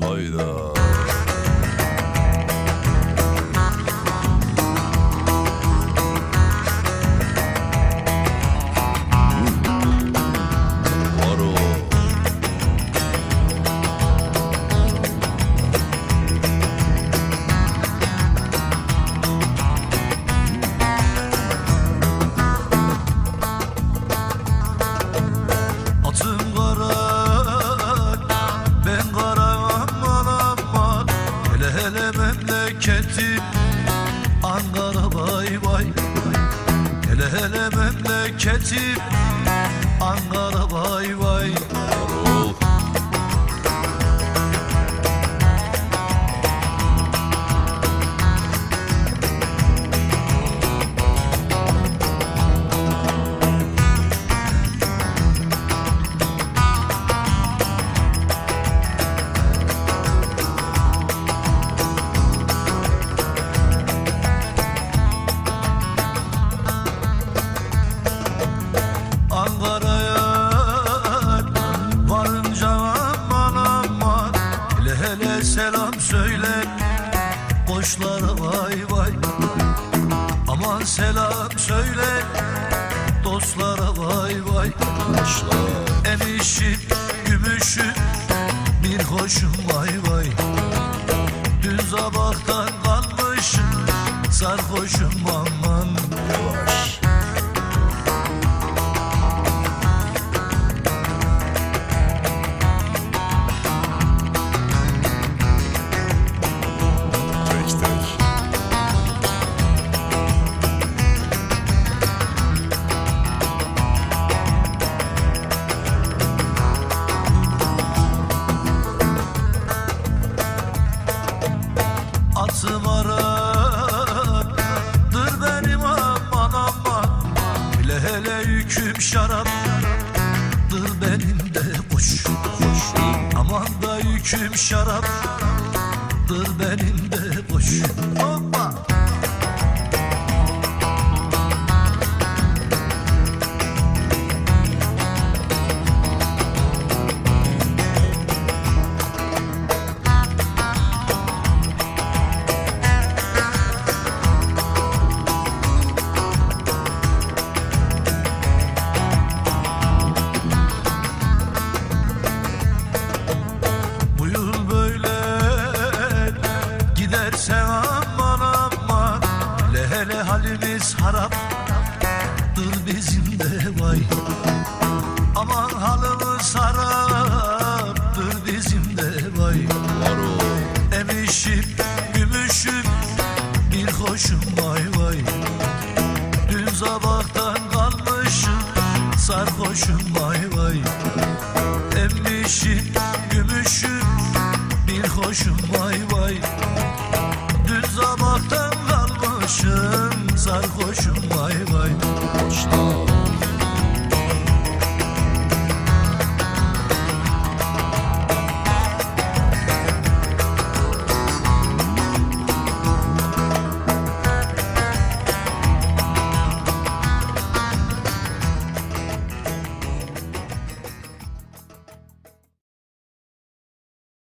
Hayda. Hele memleketim Ankara vay vay Hele hele memleketim Ankara vay vay Hele selam söyle. Boşlara vay vay. Aman selam söyle. Dostlara vay vay. Emişim, gümüşüm Bir hoşum vay vay. Dün sabahtan kalmışım Sarhoşum aman hele yüküm şaraptır benim de boş Aman da yüküm şaraptır benim de boş Hoppa halimiz haraptır bizim de vay. Aman halimiz haraptır bizim de vay. Emişim, gümüşüm, bir hoşum vay vay. Dün sabahtan kalmışım, sarhoşum vay vay. Emişim,